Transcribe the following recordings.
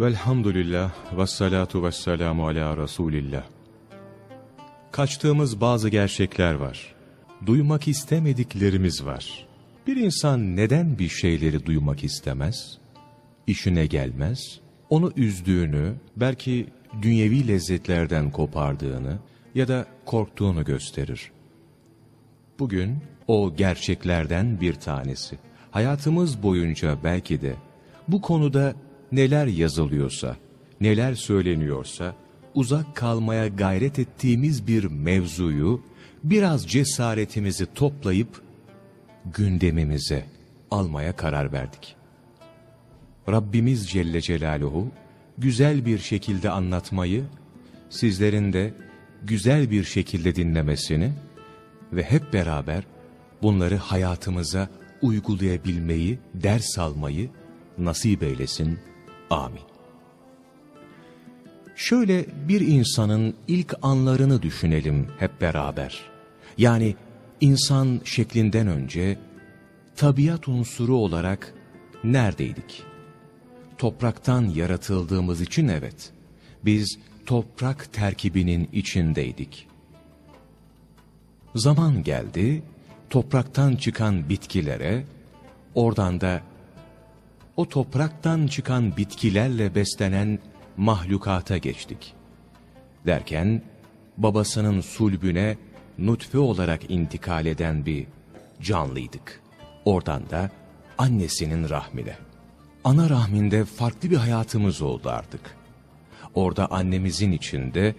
Velhamdülillah ve salatu ve selamu ala Resulillah. Kaçtığımız bazı gerçekler var. Duymak istemediklerimiz var. Bir insan neden bir şeyleri duymak istemez? İşine gelmez. Onu üzdüğünü, belki dünyevi lezzetlerden kopardığını ya da korktuğunu gösterir. Bugün o gerçeklerden bir tanesi. Hayatımız boyunca belki de bu konuda neler yazılıyorsa, neler söyleniyorsa, uzak kalmaya gayret ettiğimiz bir mevzuyu biraz cesaretimizi toplayıp gündemimize almaya karar verdik. Rabbimiz Celle Celaluhu güzel bir şekilde anlatmayı, sizlerin de güzel bir şekilde dinlemesini ve hep beraber bunları hayatımıza uygulayabilmeyi, ders almayı nasip eylesin. Amin. Şöyle bir insanın ilk anlarını düşünelim hep beraber. Yani insan şeklinden önce tabiat unsuru olarak neredeydik? Topraktan yaratıldığımız için evet, biz toprak terkibinin içindeydik. Zaman geldi, topraktan çıkan bitkilere, oradan da o topraktan çıkan bitkilerle beslenen mahlukata geçtik. Derken babasının sulbüne nutfe olarak intikal eden bir canlıydık. Oradan da annesinin rahmine. Ana rahminde farklı bir hayatımız oldu artık. Orada annemizin içinde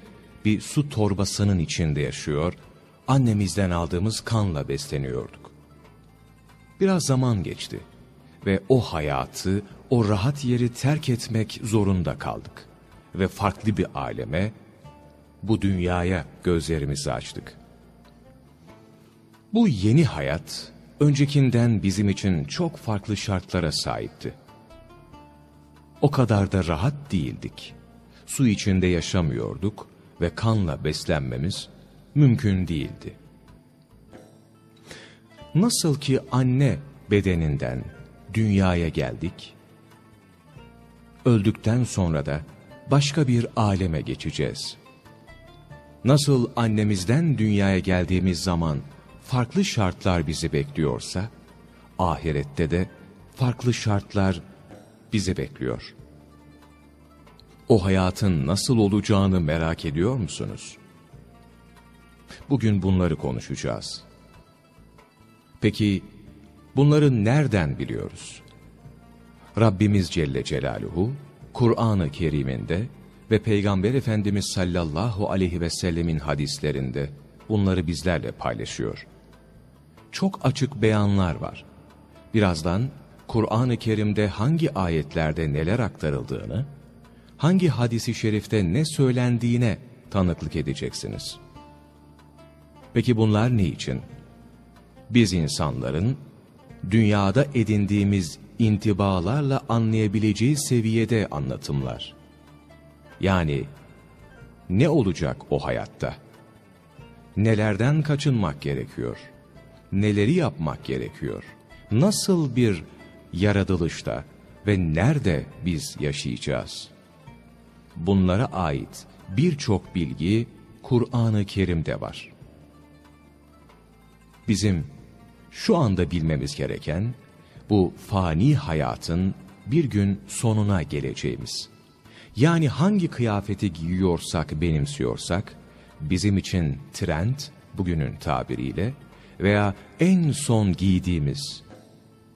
bir su torbasının içinde yaşıyor, annemizden aldığımız kanla besleniyorduk. Biraz zaman geçti ve o hayatı, o rahat yeri terk etmek zorunda kaldık. Ve farklı bir aleme, bu dünyaya gözlerimizi açtık. Bu yeni hayat, öncekinden bizim için çok farklı şartlara sahipti. O kadar da rahat değildik. Su içinde yaşamıyorduk ve kanla beslenmemiz mümkün değildi. Nasıl ki anne bedeninden dünyaya geldik, öldükten sonra da başka bir aleme geçeceğiz. Nasıl annemizden dünyaya geldiğimiz zaman farklı şartlar bizi bekliyorsa, ahirette de farklı şartlar bizi bekliyor. O hayatın nasıl olacağını merak ediyor musunuz? Bugün bunları konuşacağız. Peki bunları nereden biliyoruz? Rabbimiz Celle Celaluhu Kur'an-ı Kerim'inde ve Peygamber Efendimiz sallallahu aleyhi ve sellemin hadislerinde bunları bizlerle paylaşıyor. Çok açık beyanlar var. Birazdan Kur'an-ı Kerim'de hangi ayetlerde neler aktarıldığını, hangi hadisi şerifte ne söylendiğine tanıklık edeceksiniz. Peki bunlar ne için? Biz insanların dünyada edindiğimiz intibalarla anlayabileceği seviyede anlatımlar. Yani ne olacak o hayatta? Nelerden kaçınmak gerekiyor? Neleri yapmak gerekiyor? Nasıl bir yaratılışta ve nerede biz yaşayacağız? Bunlara ait birçok bilgi Kur'an-ı Kerim'de var. Bizim şu anda bilmemiz gereken bu fani hayatın bir gün sonuna geleceğimiz. Yani hangi kıyafeti giyiyorsak, benimsiyorsak, bizim için trend, bugünün tabiriyle, veya en son giydiğimiz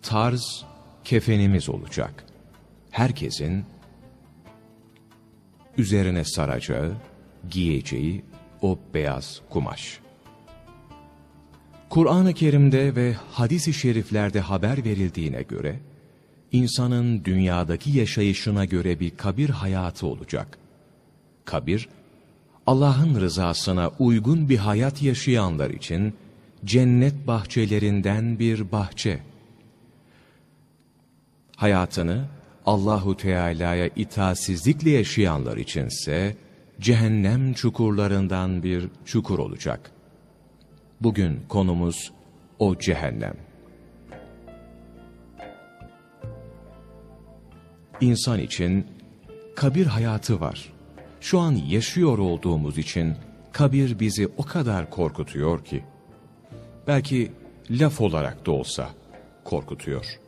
tarz, kefenimiz olacak. Herkesin üzerine saracağı, giyeceği o beyaz kumaş. Kur'an-ı Kerim'de ve hadis-i şeriflerde haber verildiğine göre, insanın dünyadaki yaşayışına göre bir kabir hayatı olacak. Kabir, Allah'ın rızasına uygun bir hayat yaşayanlar için cennet bahçelerinden bir bahçe. Hayatını Allahu Teala'ya itaatsizlikle yaşayanlar içinse cehennem çukurlarından bir çukur olacak.'' Bugün konumuz o cehennem. İnsan için kabir hayatı var. Şu an yaşıyor olduğumuz için kabir bizi o kadar korkutuyor ki. Belki laf olarak da olsa korkutuyor.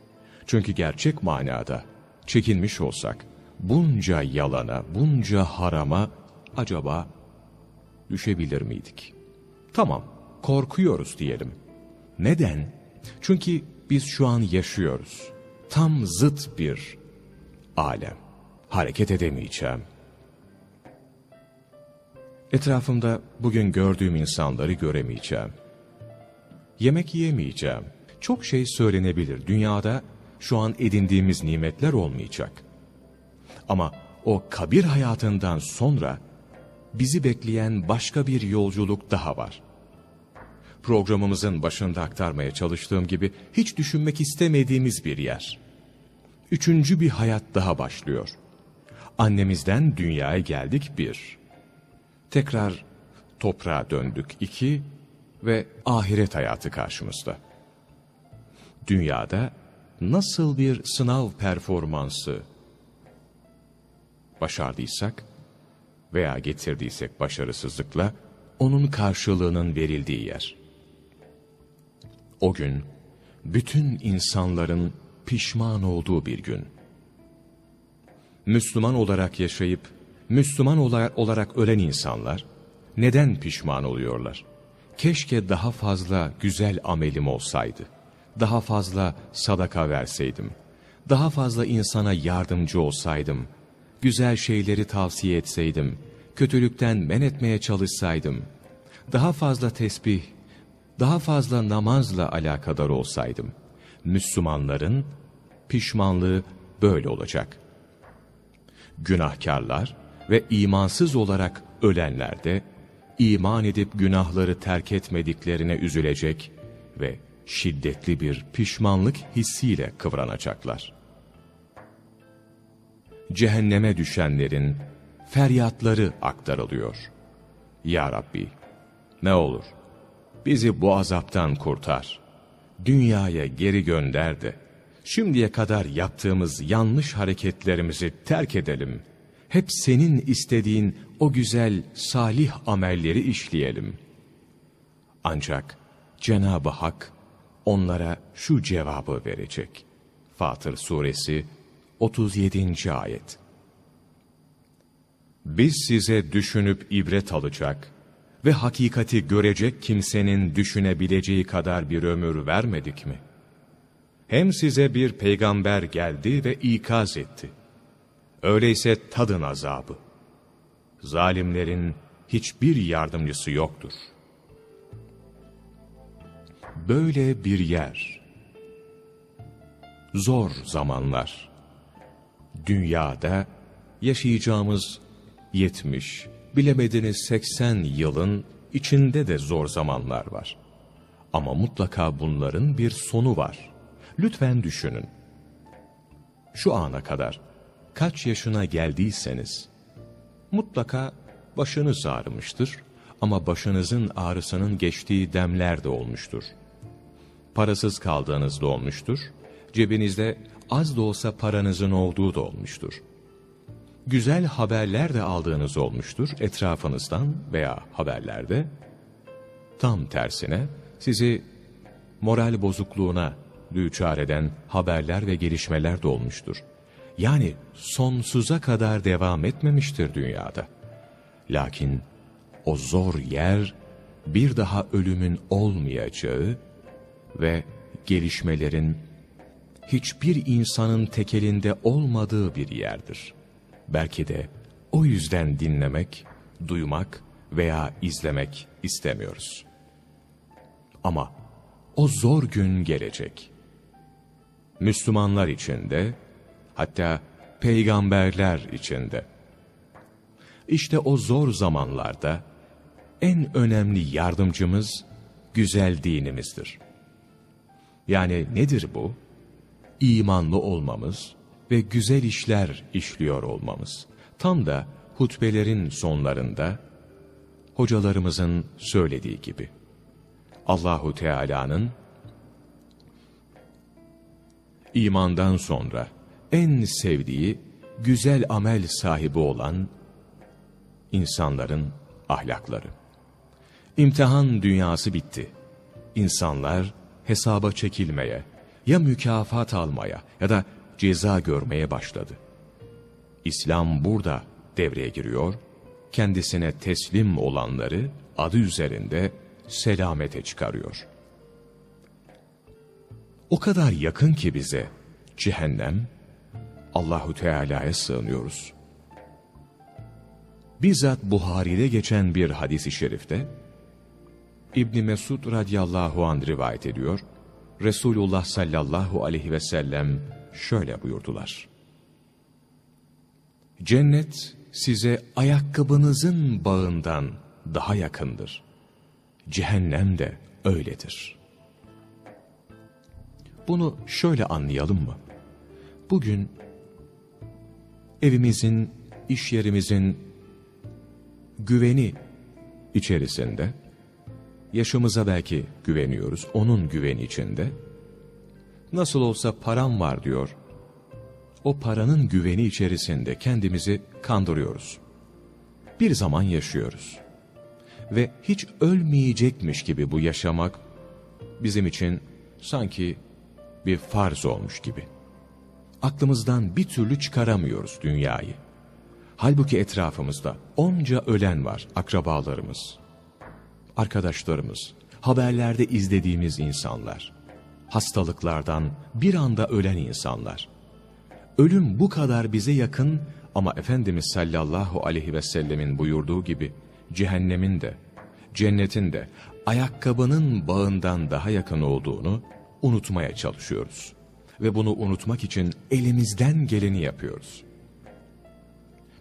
Çünkü gerçek manada çekinmiş olsak bunca yalana, bunca harama acaba düşebilir miydik? Tamam, korkuyoruz diyelim. Neden? Çünkü biz şu an yaşıyoruz. Tam zıt bir alem. Hareket edemeyeceğim. Etrafımda bugün gördüğüm insanları göremeyeceğim. Yemek yiyemeyeceğim. Çok şey söylenebilir. Dünyada şu an edindiğimiz nimetler olmayacak. Ama o kabir hayatından sonra bizi bekleyen başka bir yolculuk daha var. Programımızın başında aktarmaya çalıştığım gibi hiç düşünmek istemediğimiz bir yer. Üçüncü bir hayat daha başlıyor. Annemizden dünyaya geldik bir. Tekrar toprağa döndük iki ve ahiret hayatı karşımızda. Dünyada nasıl bir sınav performansı başardıysak veya getirdiysek başarısızlıkla onun karşılığının verildiği yer. O gün bütün insanların pişman olduğu bir gün. Müslüman olarak yaşayıp Müslüman olarak ölen insanlar neden pişman oluyorlar? Keşke daha fazla güzel amelim olsaydı. Daha fazla sadaka verseydim. Daha fazla insana yardımcı olsaydım. Güzel şeyleri tavsiye etseydim. Kötülükten men etmeye çalışsaydım. Daha fazla tesbih, daha fazla namazla alakadar olsaydım. Müslümanların pişmanlığı böyle olacak. Günahkarlar ve imansız olarak ölenler de iman edip günahları terk etmediklerine üzülecek ve şiddetli bir pişmanlık hissiyle kıvranacaklar. Cehenneme düşenlerin feryatları aktarılıyor. Ya Rabbi, ne olur bizi bu azaptan kurtar. Dünyaya geri gönder de, şimdiye kadar yaptığımız yanlış hareketlerimizi terk edelim. Hep senin istediğin o güzel, salih amelleri işleyelim. Ancak Cenab-ı Hak onlara şu cevabı verecek. Fatır Suresi 37. Ayet Biz size düşünüp ibret alacak ve hakikati görecek kimsenin düşünebileceği kadar bir ömür vermedik mi? Hem size bir peygamber geldi ve ikaz etti. Öyleyse tadın azabı. Zalimlerin hiçbir yardımcısı yoktur. Böyle bir yer. Zor zamanlar. Dünyada yaşayacağımız 70, bilemediniz 80 yılın içinde de zor zamanlar var. Ama mutlaka bunların bir sonu var. Lütfen düşünün. Şu ana kadar kaç yaşına geldiyseniz mutlaka başınız ağrımıştır ama başınızın ağrısının geçtiği demler de olmuştur. Parasız kaldığınız da olmuştur. Cebinizde az da olsa paranızın olduğu da olmuştur güzel haberler de aldığınız olmuştur etrafınızdan veya haberlerde. Tam tersine sizi moral bozukluğuna düçar eden haberler ve gelişmeler de olmuştur. Yani sonsuza kadar devam etmemiştir dünyada. Lakin o zor yer bir daha ölümün olmayacağı ve gelişmelerin hiçbir insanın tekelinde olmadığı bir yerdir. Belki de o yüzden dinlemek, duymak veya izlemek istemiyoruz. Ama o zor gün gelecek. Müslümanlar içinde, hatta peygamberler içinde. İşte o zor zamanlarda en önemli yardımcımız güzel dinimizdir. Yani nedir bu? İmanlı olmamız, ve güzel işler işliyor olmamız. Tam da hutbelerin sonlarında hocalarımızın söylediği gibi. Allahu Teala'nın imandan sonra en sevdiği güzel amel sahibi olan insanların ahlakları. İmtihan dünyası bitti. İnsanlar hesaba çekilmeye, ya mükafat almaya ya da ceza görmeye başladı. İslam burada devreye giriyor, kendisine teslim olanları adı üzerinde selamete çıkarıyor. O kadar yakın ki bize cehennem, Allahu Teala'ya sığınıyoruz. Bizzat Buhari'de geçen bir hadis-i şerifte, İbn Mesud radıyallahu an rivayet ediyor, Resulullah sallallahu aleyhi ve sellem şöyle buyurdular. Cennet size ayakkabınızın bağından daha yakındır. Cehennem de öyledir. Bunu şöyle anlayalım mı? Bugün evimizin, iş yerimizin güveni içerisinde, yaşımıza belki güveniyoruz, onun güveni içinde, nasıl olsa param var diyor, o paranın güveni içerisinde kendimizi kandırıyoruz. Bir zaman yaşıyoruz. Ve hiç ölmeyecekmiş gibi bu yaşamak bizim için sanki bir farz olmuş gibi. Aklımızdan bir türlü çıkaramıyoruz dünyayı. Halbuki etrafımızda onca ölen var akrabalarımız, arkadaşlarımız, haberlerde izlediğimiz insanlar, hastalıklardan bir anda ölen insanlar. Ölüm bu kadar bize yakın ama Efendimiz sallallahu aleyhi ve sellemin buyurduğu gibi cehennemin de, cennetin de ayakkabının bağından daha yakın olduğunu unutmaya çalışıyoruz. Ve bunu unutmak için elimizden geleni yapıyoruz.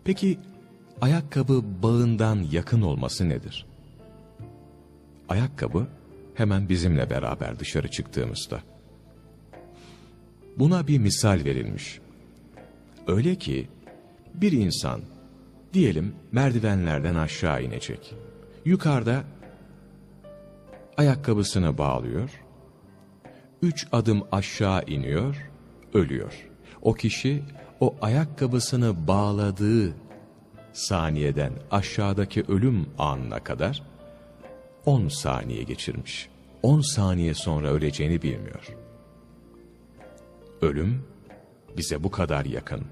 Peki ayakkabı bağından yakın olması nedir? Ayakkabı hemen bizimle beraber dışarı çıktığımızda. Buna bir misal verilmiş. Öyle ki bir insan diyelim merdivenlerden aşağı inecek. Yukarıda ayakkabısını bağlıyor. Üç adım aşağı iniyor, ölüyor. O kişi o ayakkabısını bağladığı saniyeden aşağıdaki ölüm anına kadar 10 saniye geçirmiş. 10 saniye sonra öleceğini bilmiyor. Ölüm bize bu kadar yakın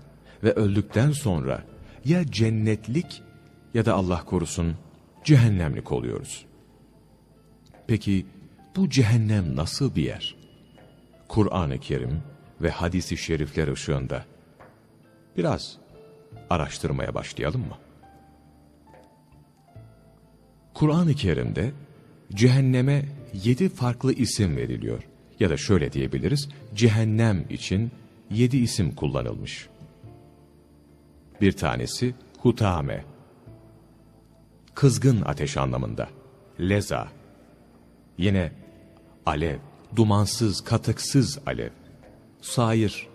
ve öldükten sonra ya cennetlik ya da Allah korusun cehennemlik oluyoruz. Peki bu cehennem nasıl bir yer? Kur'an-ı Kerim ve hadisi şerifler ışığında biraz araştırmaya başlayalım mı? Kur'an-ı Kerim'de cehenneme yedi farklı isim veriliyor. Ya da şöyle diyebiliriz, cehennem için yedi isim kullanılmış. Bir tanesi hutame, kızgın ateş anlamında, leza, yine alev, dumansız, katıksız alev, sair,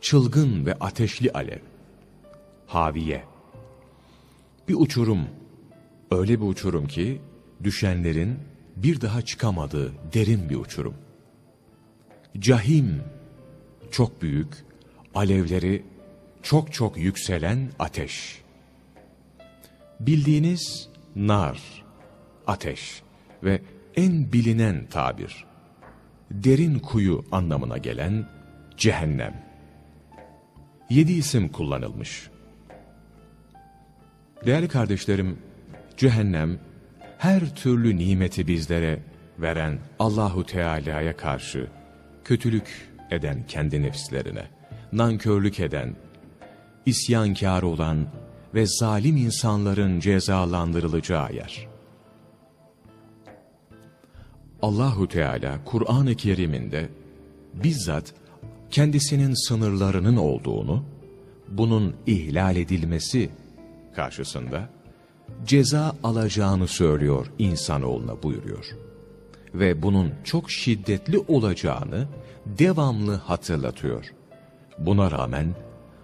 çılgın ve ateşli alev, haviye, bir uçurum, öyle bir uçurum ki düşenlerin bir daha çıkamadığı derin bir uçurum. Cahim, çok büyük, alevleri çok çok yükselen ateş. Bildiğiniz nar, ateş ve en bilinen tabir, derin kuyu anlamına gelen cehennem. Yedi isim kullanılmış. Değerli kardeşlerim, cehennem her türlü nimeti bizlere veren Allahu Teala'ya karşı kötülük eden kendi nefislerine, nankörlük eden, isyankar olan ve zalim insanların cezalandırılacağı yer. Allahu Teala Kur'an-ı Kerim'inde bizzat kendisinin sınırlarının olduğunu, bunun ihlal edilmesi karşısında ceza alacağını söylüyor insanoğluna buyuruyor. Ve bunun çok şiddetli olacağını devamlı hatırlatıyor. Buna rağmen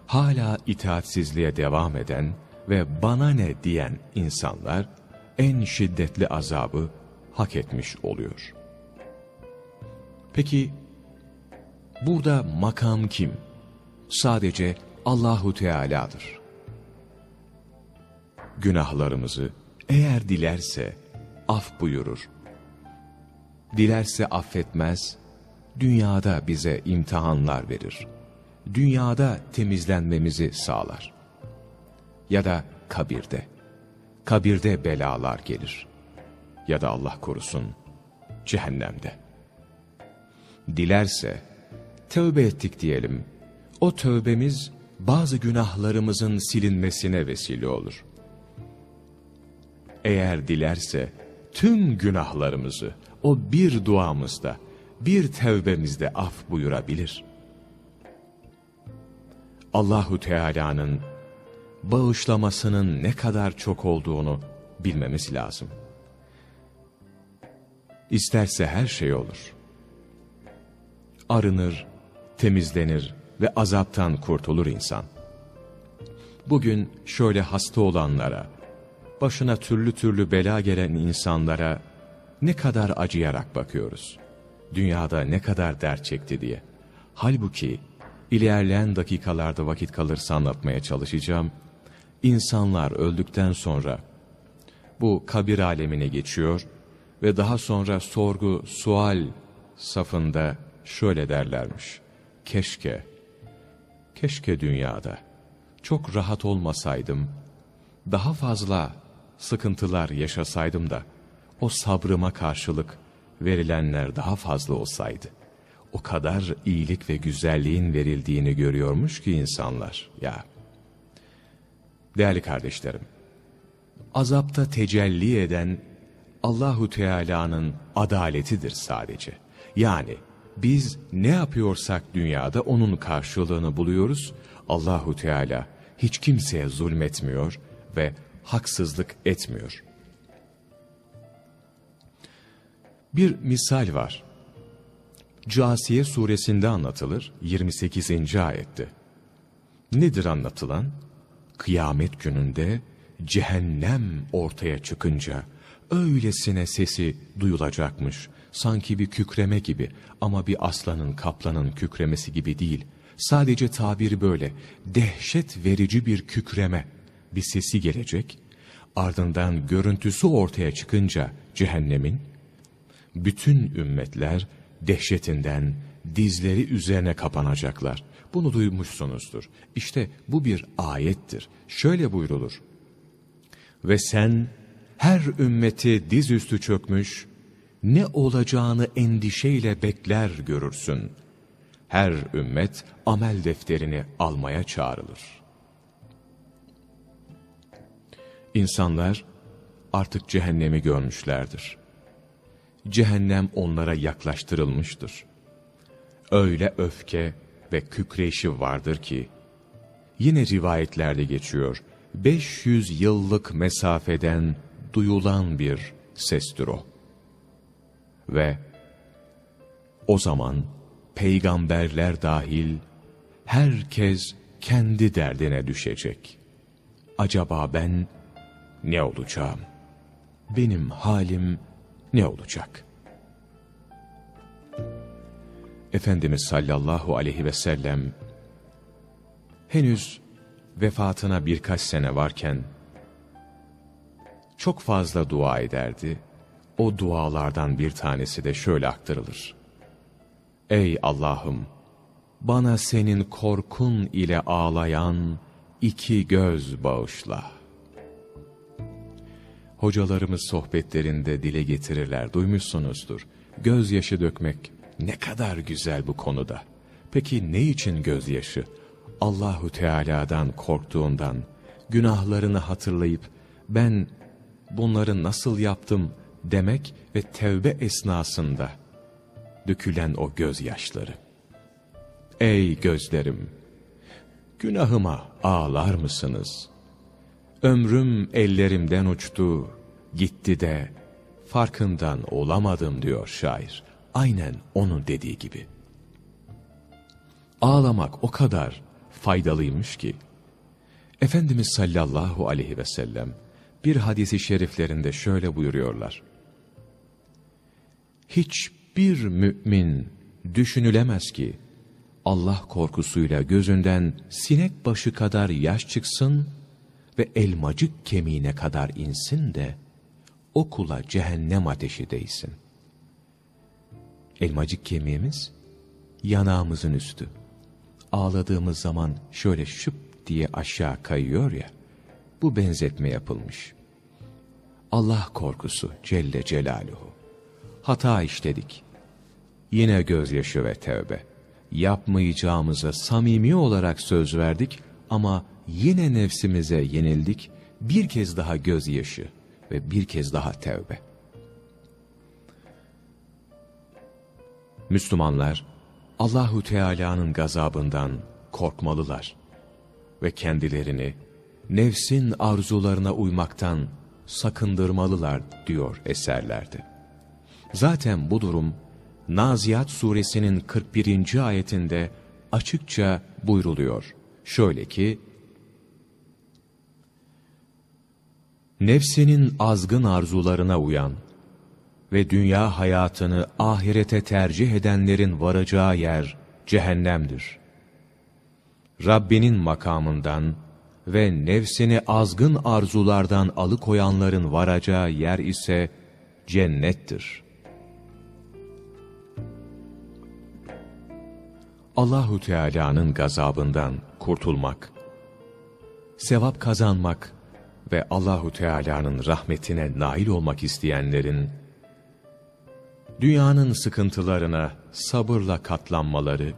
hala itaatsizliğe devam eden ve bana ne diyen insanlar en şiddetli azabı hak etmiş oluyor. Peki burada makam kim? Sadece Allahu Teala'dır. Günahlarımızı eğer dilerse af buyurur. Dilerse affetmez, dünyada bize imtihanlar verir. Dünyada temizlenmemizi sağlar. Ya da kabirde. Kabirde belalar gelir. Ya da Allah korusun cehennemde. Dilerse tövbe ettik diyelim. O tövbemiz bazı günahlarımızın silinmesine vesile olur. Eğer dilerse tüm günahlarımızı o bir duamızda, bir tevbemizde af buyurabilir. Allahu Teala'nın bağışlamasının ne kadar çok olduğunu bilmemiz lazım. İsterse her şey olur. Arınır, temizlenir ve azaptan kurtulur insan. Bugün şöyle hasta olanlara, başına türlü türlü bela gelen insanlara ne kadar acıyarak bakıyoruz. Dünyada ne kadar dert çekti diye. Halbuki ilerleyen dakikalarda vakit kalırsa anlatmaya çalışacağım. İnsanlar öldükten sonra bu kabir alemine geçiyor ve daha sonra sorgu, sual safında şöyle derlermiş. Keşke, keşke dünyada çok rahat olmasaydım, daha fazla sıkıntılar yaşasaydım da o sabrıma karşılık verilenler daha fazla olsaydı. O kadar iyilik ve güzelliğin verildiğini görüyormuş ki insanlar ya. Değerli kardeşlerim, azapta tecelli eden Allahu Teala'nın adaletidir sadece. Yani biz ne yapıyorsak dünyada onun karşılığını buluyoruz. Allahu Teala hiç kimseye zulmetmiyor ve haksızlık etmiyor. Bir misal var. Casiye suresinde anlatılır 28. ayette. Nedir anlatılan? Kıyamet gününde cehennem ortaya çıkınca öylesine sesi duyulacakmış. Sanki bir kükreme gibi ama bir aslanın kaplanın kükremesi gibi değil. Sadece tabiri böyle dehşet verici bir kükreme bir sesi gelecek. Ardından görüntüsü ortaya çıkınca cehennemin bütün ümmetler dehşetinden dizleri üzerine kapanacaklar. Bunu duymuşsunuzdur. İşte bu bir ayettir. Şöyle buyrulur. Ve sen her ümmeti dizüstü çökmüş, ne olacağını endişeyle bekler görürsün. Her ümmet amel defterini almaya çağrılır. İnsanlar artık cehennemi görmüşlerdir. Cehennem onlara yaklaştırılmıştır. Öyle öfke ve kükreşi vardır ki, yine rivayetlerde geçiyor, 500 yıllık mesafeden duyulan bir sestir o. Ve o zaman peygamberler dahil herkes kendi derdine düşecek. Acaba ben ne olacağım? Benim halim ne olacak? Efendimiz sallallahu aleyhi ve sellem henüz vefatına birkaç sene varken çok fazla dua ederdi. O dualardan bir tanesi de şöyle aktarılır. Ey Allah'ım! Bana senin korkun ile ağlayan iki göz bağışla. Hocalarımız sohbetlerinde dile getirirler, duymuşsunuzdur. Gözyaşı dökmek ne kadar güzel bu konuda. Peki ne için gözyaşı? Allahu Teala'dan korktuğundan, günahlarını hatırlayıp ben bunları nasıl yaptım demek ve tevbe esnasında dökülen o gözyaşları. Ey gözlerim! Günahıma ağlar mısınız? Ömrüm ellerimden uçtu, gitti de farkından olamadım diyor şair. Aynen onun dediği gibi. Ağlamak o kadar faydalıymış ki, Efendimiz sallallahu aleyhi ve sellem bir hadisi şeriflerinde şöyle buyuruyorlar. Hiçbir mümin düşünülemez ki Allah korkusuyla gözünden sinek başı kadar yaş çıksın ve elmacık kemiğine kadar insin de o kula cehennem ateşi değsin. Elmacık kemiğimiz yanağımızın üstü. Ağladığımız zaman şöyle şıp diye aşağı kayıyor ya, bu benzetme yapılmış. Allah korkusu Celle Celaluhu. Hata işledik. Yine gözyaşı ve tevbe. Yapmayacağımıza samimi olarak söz verdik ama yine nefsimize yenildik. Bir kez daha gözyaşı ve bir kez daha tevbe. Müslümanlar Allahu Teala'nın gazabından korkmalılar ve kendilerini nefsin arzularına uymaktan sakındırmalılar diyor eserlerde. Zaten bu durum Naziat suresinin 41. ayetinde açıkça buyruluyor. Şöyle ki, Nefsinin azgın arzularına uyan ve dünya hayatını ahirete tercih edenlerin varacağı yer cehennemdir. Rabbinin makamından ve nefsini azgın arzulardan alıkoyanların varacağı yer ise cennettir. Allahu Teala'nın gazabından kurtulmak, sevap kazanmak ve Allahu Teala'nın rahmetine nail olmak isteyenlerin dünyanın sıkıntılarına sabırla katlanmaları,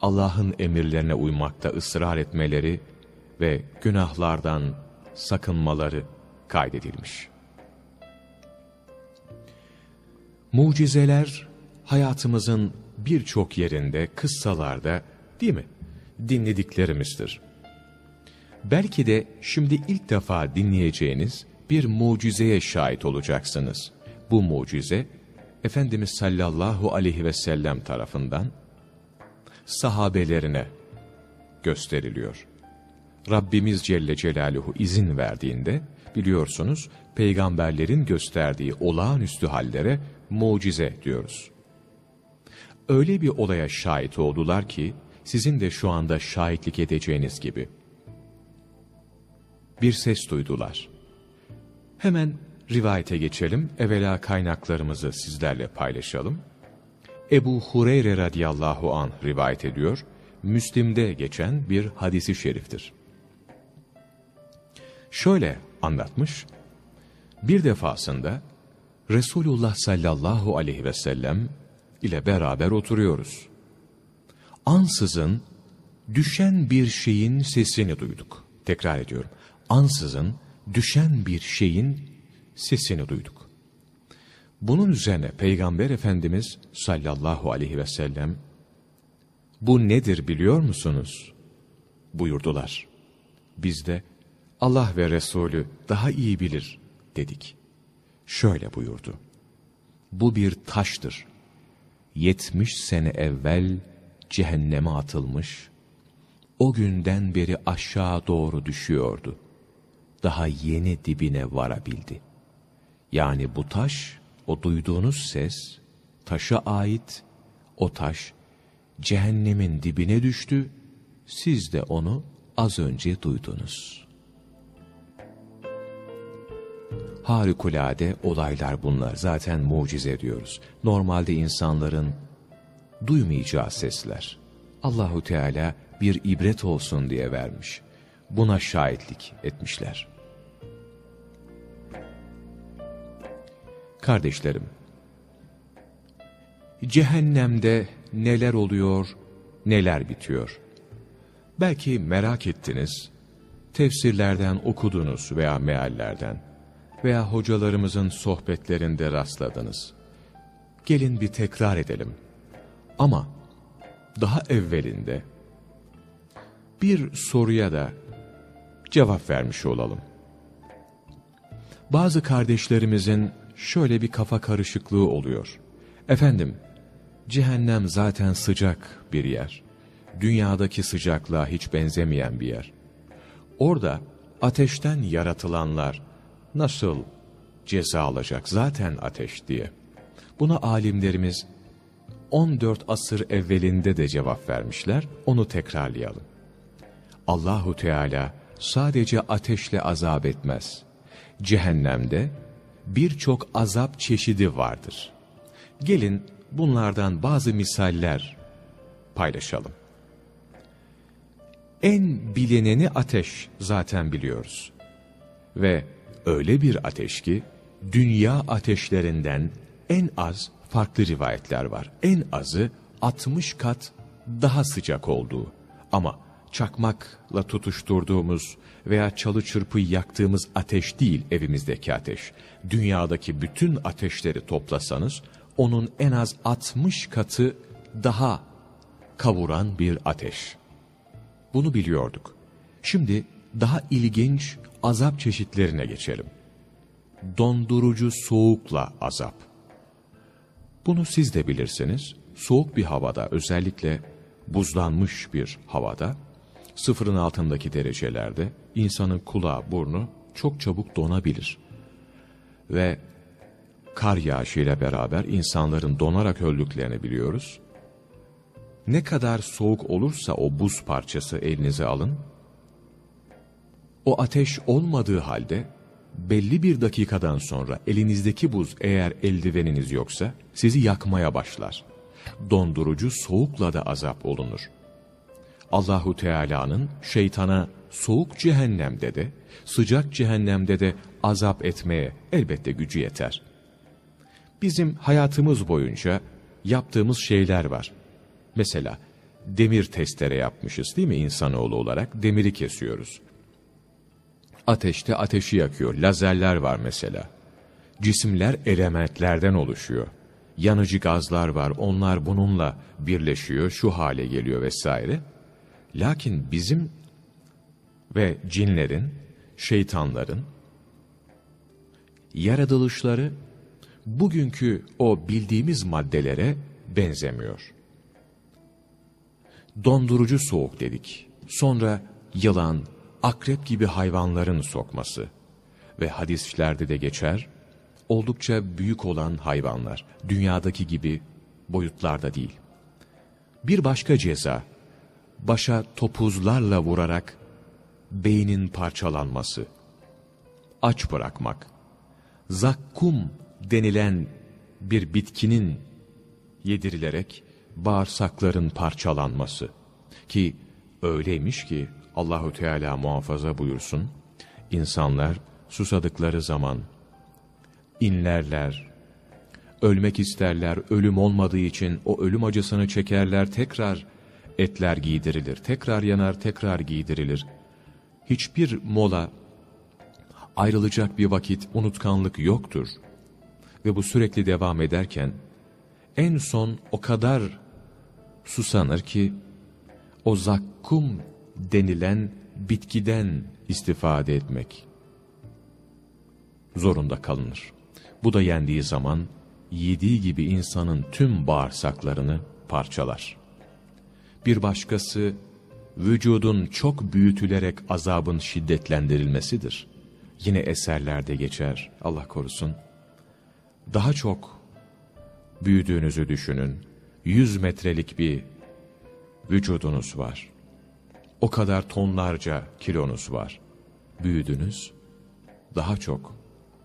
Allah'ın emirlerine uymakta ısrar etmeleri ve günahlardan sakınmaları kaydedilmiş. Mucizeler hayatımızın birçok yerinde, kıssalarda değil mi? Dinlediklerimizdir. Belki de şimdi ilk defa dinleyeceğiniz bir mucizeye şahit olacaksınız. Bu mucize, Efendimiz sallallahu aleyhi ve sellem tarafından sahabelerine gösteriliyor. Rabbimiz Celle Celaluhu izin verdiğinde biliyorsunuz peygamberlerin gösterdiği olağanüstü hallere mucize diyoruz. Öyle bir olaya şahit oldular ki sizin de şu anda şahitlik edeceğiniz gibi. Bir ses duydular. Hemen rivayete geçelim, evvela kaynaklarımızı sizlerle paylaşalım. Ebu Hureyre radıyallahu an rivayet ediyor, Müslim'de geçen bir hadisi şeriftir. Şöyle anlatmış, bir defasında Resulullah sallallahu aleyhi ve sellem ile beraber oturuyoruz. Ansızın düşen bir şeyin sesini duyduk. Tekrar ediyorum. Ansızın düşen bir şeyin sesini duyduk. Bunun üzerine Peygamber Efendimiz sallallahu aleyhi ve sellem bu nedir biliyor musunuz? buyurdular. Biz de Allah ve Resulü daha iyi bilir dedik. Şöyle buyurdu. Bu bir taştır. Yetmiş sene evvel cehenneme atılmış, o günden beri aşağı doğru düşüyordu. Daha yeni dibine varabildi. Yani bu taş, o duyduğunuz ses, taşa ait, o taş, cehennemin dibine düştü, siz de onu az önce duydunuz. Harikulade olaylar bunlar. Zaten mucize diyoruz. Normalde insanların duymayacağı sesler. Allahu Teala bir ibret olsun diye vermiş. Buna şahitlik etmişler. Kardeşlerim, cehennemde neler oluyor, neler bitiyor? Belki merak ettiniz, tefsirlerden okudunuz veya meallerden veya hocalarımızın sohbetlerinde rastladınız. Gelin bir tekrar edelim. Ama daha evvelinde bir soruya da cevap vermiş olalım. Bazı kardeşlerimizin şöyle bir kafa karışıklığı oluyor. Efendim, cehennem zaten sıcak bir yer. Dünyadaki sıcaklığa hiç benzemeyen bir yer. Orada ateşten yaratılanlar nasıl ceza alacak zaten ateş diye. Buna alimlerimiz 14 asır evvelinde de cevap vermişler. Onu tekrarlayalım. Allahu Teala sadece ateşle azap etmez. Cehennemde birçok azap çeşidi vardır. Gelin bunlardan bazı misaller paylaşalım. En bilineni ateş zaten biliyoruz. Ve öyle bir ateş ki dünya ateşlerinden en az farklı rivayetler var. En azı 60 kat daha sıcak olduğu ama çakmakla tutuşturduğumuz veya çalı çırpı yaktığımız ateş değil evimizdeki ateş. Dünyadaki bütün ateşleri toplasanız onun en az 60 katı daha kavuran bir ateş. Bunu biliyorduk. Şimdi daha ilginç azap çeşitlerine geçelim. Dondurucu soğukla azap. Bunu siz de bilirsiniz. Soğuk bir havada özellikle buzlanmış bir havada sıfırın altındaki derecelerde insanın kulağı burnu çok çabuk donabilir. Ve kar yağışıyla beraber insanların donarak öldüklerini biliyoruz. Ne kadar soğuk olursa o buz parçası elinize alın, o ateş olmadığı halde belli bir dakikadan sonra elinizdeki buz eğer eldiveniniz yoksa sizi yakmaya başlar. Dondurucu soğukla da azap olunur. Allahu Teala'nın şeytana soğuk cehennemde de sıcak cehennemde de azap etmeye elbette gücü yeter. Bizim hayatımız boyunca yaptığımız şeyler var. Mesela demir testere yapmışız değil mi insanoğlu olarak? Demiri kesiyoruz. Ateşte ateşi yakıyor. Lazerler var mesela. Cisimler elementlerden oluşuyor. Yanıcı gazlar var. Onlar bununla birleşiyor. Şu hale geliyor vesaire. Lakin bizim ve cinlerin, şeytanların yaratılışları bugünkü o bildiğimiz maddelere benzemiyor. Dondurucu soğuk dedik. Sonra yılan, akrep gibi hayvanların sokması. Ve hadislerde de geçer, oldukça büyük olan hayvanlar, dünyadaki gibi boyutlarda değil. Bir başka ceza, başa topuzlarla vurarak beynin parçalanması, aç bırakmak, zakkum denilen bir bitkinin yedirilerek bağırsakların parçalanması. Ki öyleymiş ki Allahu Teala muhafaza buyursun. İnsanlar susadıkları zaman inlerler, ölmek isterler, ölüm olmadığı için o ölüm acısını çekerler, tekrar etler giydirilir, tekrar yanar, tekrar giydirilir. Hiçbir mola, ayrılacak bir vakit, unutkanlık yoktur. Ve bu sürekli devam ederken, en son o kadar susanır ki, o zakkum denilen bitkiden istifade etmek zorunda kalınır. Bu da yendiği zaman yediği gibi insanın tüm bağırsaklarını parçalar. Bir başkası vücudun çok büyütülerek azabın şiddetlendirilmesidir. Yine eserlerde geçer, Allah korusun. Daha çok büyüdüğünüzü düşünün. Yüz metrelik bir vücudunuz var. O kadar tonlarca kilonuz var. Büyüdünüz, daha çok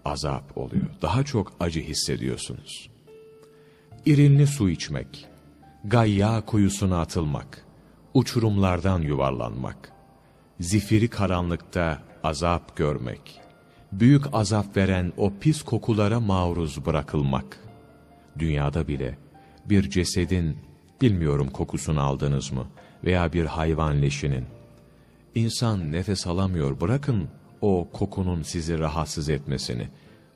azap oluyor. Daha çok acı hissediyorsunuz. İrinli su içmek, gayya kuyusuna atılmak, uçurumlardan yuvarlanmak, zifiri karanlıkta azap görmek, büyük azap veren o pis kokulara maruz bırakılmak. Dünyada bile bir cesedin, bilmiyorum kokusunu aldınız mı, veya bir hayvan leşinin. İnsan nefes alamıyor, bırakın o kokunun sizi rahatsız etmesini.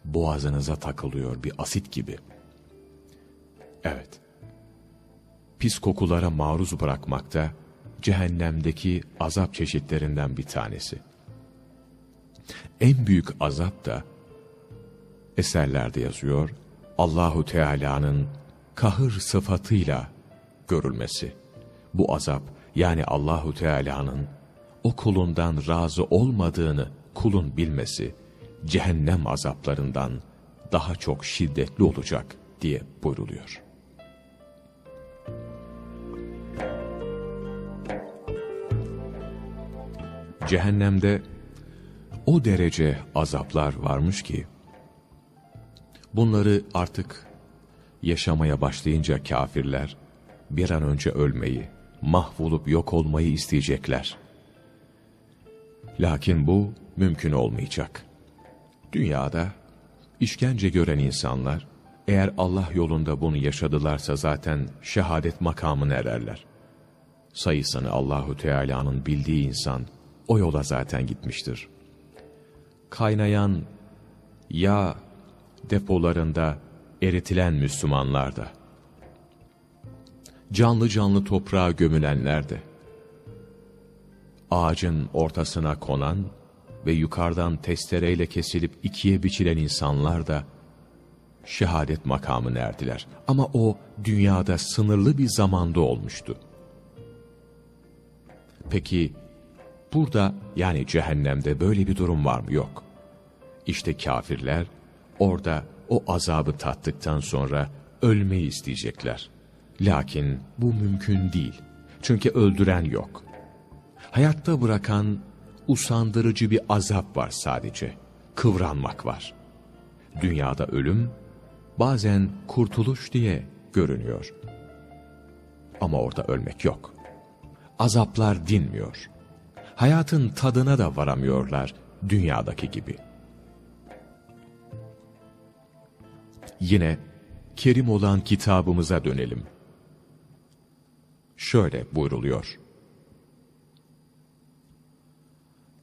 Boğazınıza takılıyor bir asit gibi. Evet, pis kokulara maruz bırakmakta cehennemdeki azap çeşitlerinden bir tanesi. En büyük azap da eserlerde yazıyor Allahu Teala'nın kahır sıfatıyla görülmesi. Bu azap yani Allahu Teala'nın o kulundan razı olmadığını kulun bilmesi cehennem azaplarından daha çok şiddetli olacak diye buyruluyor. Cehennemde o derece azaplar varmış ki bunları artık yaşamaya başlayınca kafirler bir an önce ölmeyi mahvolup yok olmayı isteyecekler. Lakin bu mümkün olmayacak. Dünyada işkence gören insanlar, eğer Allah yolunda bunu yaşadılarsa zaten şehadet makamına ererler. Sayısını Allahu Teala'nın bildiği insan o yola zaten gitmiştir. Kaynayan yağ depolarında eritilen Müslümanlar da, canlı canlı toprağa gömülenler de, ağacın ortasına konan ve yukarıdan testereyle kesilip ikiye biçilen insanlar da, şehadet makamına erdiler. Ama o dünyada sınırlı bir zamanda olmuştu. Peki burada yani cehennemde böyle bir durum var mı? Yok. İşte kafirler orada o azabı tattıktan sonra ölmeyi isteyecekler. Lakin bu mümkün değil. Çünkü öldüren yok. Hayatta bırakan usandırıcı bir azap var sadece. Kıvranmak var. Dünyada ölüm bazen kurtuluş diye görünüyor. Ama orada ölmek yok. Azaplar dinmiyor. Hayatın tadına da varamıyorlar dünyadaki gibi. Yine kerim olan kitabımıza dönelim. Şöyle buyruluyor.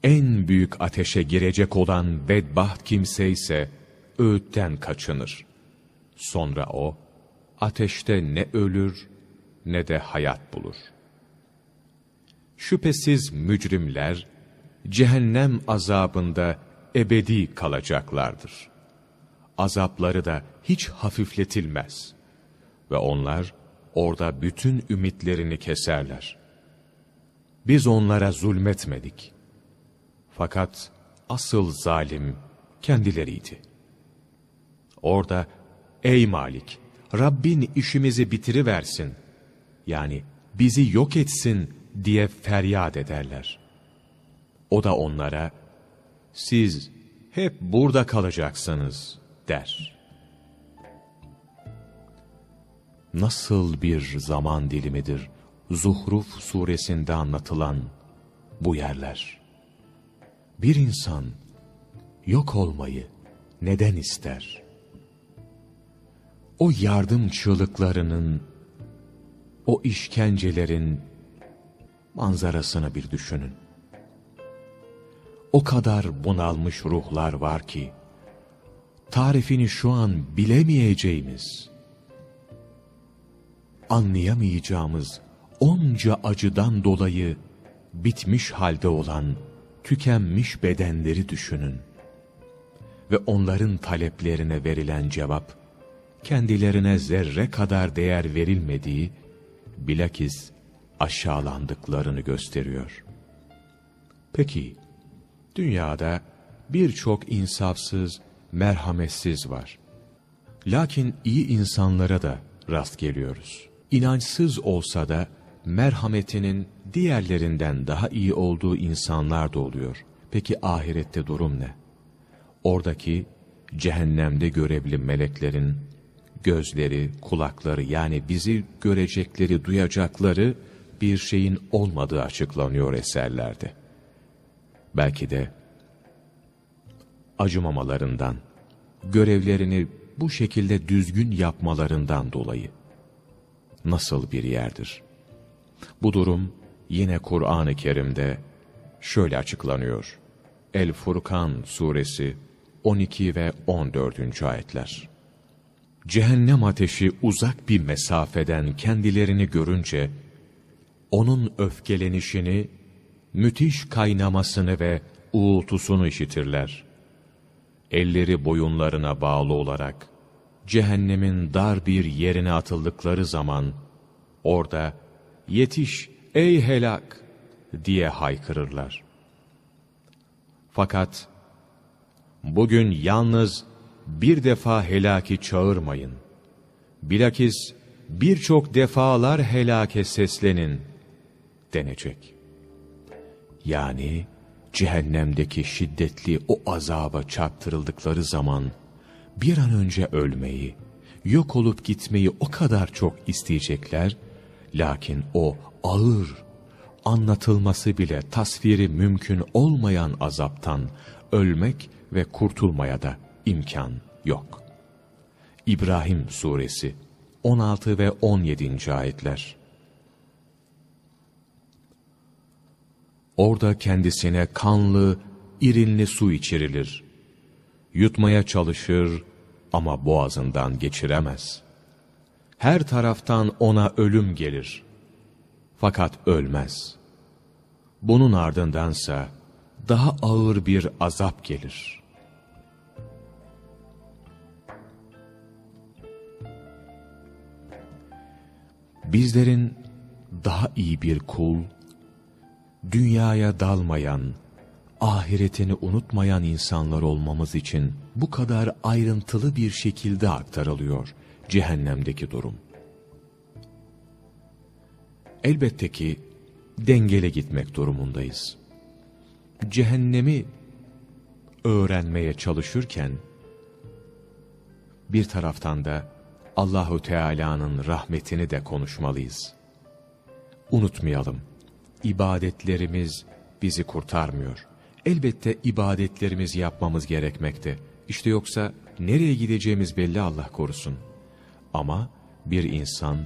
En büyük ateşe girecek olan bedbaht kimse ise öğütten kaçınır. Sonra o, ateşte ne ölür ne de hayat bulur. Şüphesiz mücrimler, cehennem azabında ebedi kalacaklardır. Azapları da hiç hafifletilmez. Ve onlar orada bütün ümitlerini keserler. Biz onlara zulmetmedik. Fakat asıl zalim kendileriydi. Orada Ey Malik! Rabbin işimizi bitiriversin. Yani bizi yok etsin diye feryat ederler. O da onlara, siz hep burada kalacaksınız der. Nasıl bir zaman dilimidir Zuhruf suresinde anlatılan bu yerler. Bir insan yok olmayı neden ister? o yardım çığlıklarının, o işkencelerin manzarasını bir düşünün. O kadar bunalmış ruhlar var ki, tarifini şu an bilemeyeceğimiz, anlayamayacağımız onca acıdan dolayı bitmiş halde olan, tükenmiş bedenleri düşünün. Ve onların taleplerine verilen cevap, kendilerine zerre kadar değer verilmediği, bilakis aşağılandıklarını gösteriyor. Peki, dünyada birçok insafsız, merhametsiz var. Lakin iyi insanlara da rast geliyoruz. İnançsız olsa da merhametinin diğerlerinden daha iyi olduğu insanlar da oluyor. Peki ahirette durum ne? Oradaki cehennemde görevli meleklerin gözleri, kulakları yani bizi görecekleri, duyacakları bir şeyin olmadığı açıklanıyor eserlerde. Belki de acımamalarından, görevlerini bu şekilde düzgün yapmalarından dolayı. Nasıl bir yerdir? Bu durum yine Kur'an-ı Kerim'de şöyle açıklanıyor. El-Furkan suresi 12 ve 14. ayetler cehennem ateşi uzak bir mesafeden kendilerini görünce, onun öfkelenişini, müthiş kaynamasını ve uğultusunu işitirler. Elleri boyunlarına bağlı olarak, cehennemin dar bir yerine atıldıkları zaman, orada, yetiş ey helak diye haykırırlar. Fakat, bugün yalnız, bir defa helaki çağırmayın. Bilakis birçok defalar helake seslenin denecek. Yani cehennemdeki şiddetli o azaba çarptırıldıkları zaman bir an önce ölmeyi, yok olup gitmeyi o kadar çok isteyecekler, lakin o ağır, anlatılması bile tasviri mümkün olmayan azaptan ölmek ve kurtulmaya da imkan yok. İbrahim Suresi 16 ve 17. ayetler Orada kendisine kanlı, irinli su içirilir. Yutmaya çalışır ama boğazından geçiremez. Her taraftan ona ölüm gelir. Fakat ölmez. Bunun ardındansa daha ağır bir azap gelir. Bizlerin daha iyi bir kul, dünyaya dalmayan, ahiretini unutmayan insanlar olmamız için bu kadar ayrıntılı bir şekilde aktarılıyor cehennemdeki durum. Elbette ki dengele gitmek durumundayız. Cehennemi öğrenmeye çalışırken bir taraftan da Allahu Teala'nın rahmetini de konuşmalıyız. Unutmayalım ibadetlerimiz bizi kurtarmıyor. Elbette ibadetlerimizi yapmamız gerekmekte. İşte yoksa nereye gideceğimiz belli Allah korusun. Ama bir insan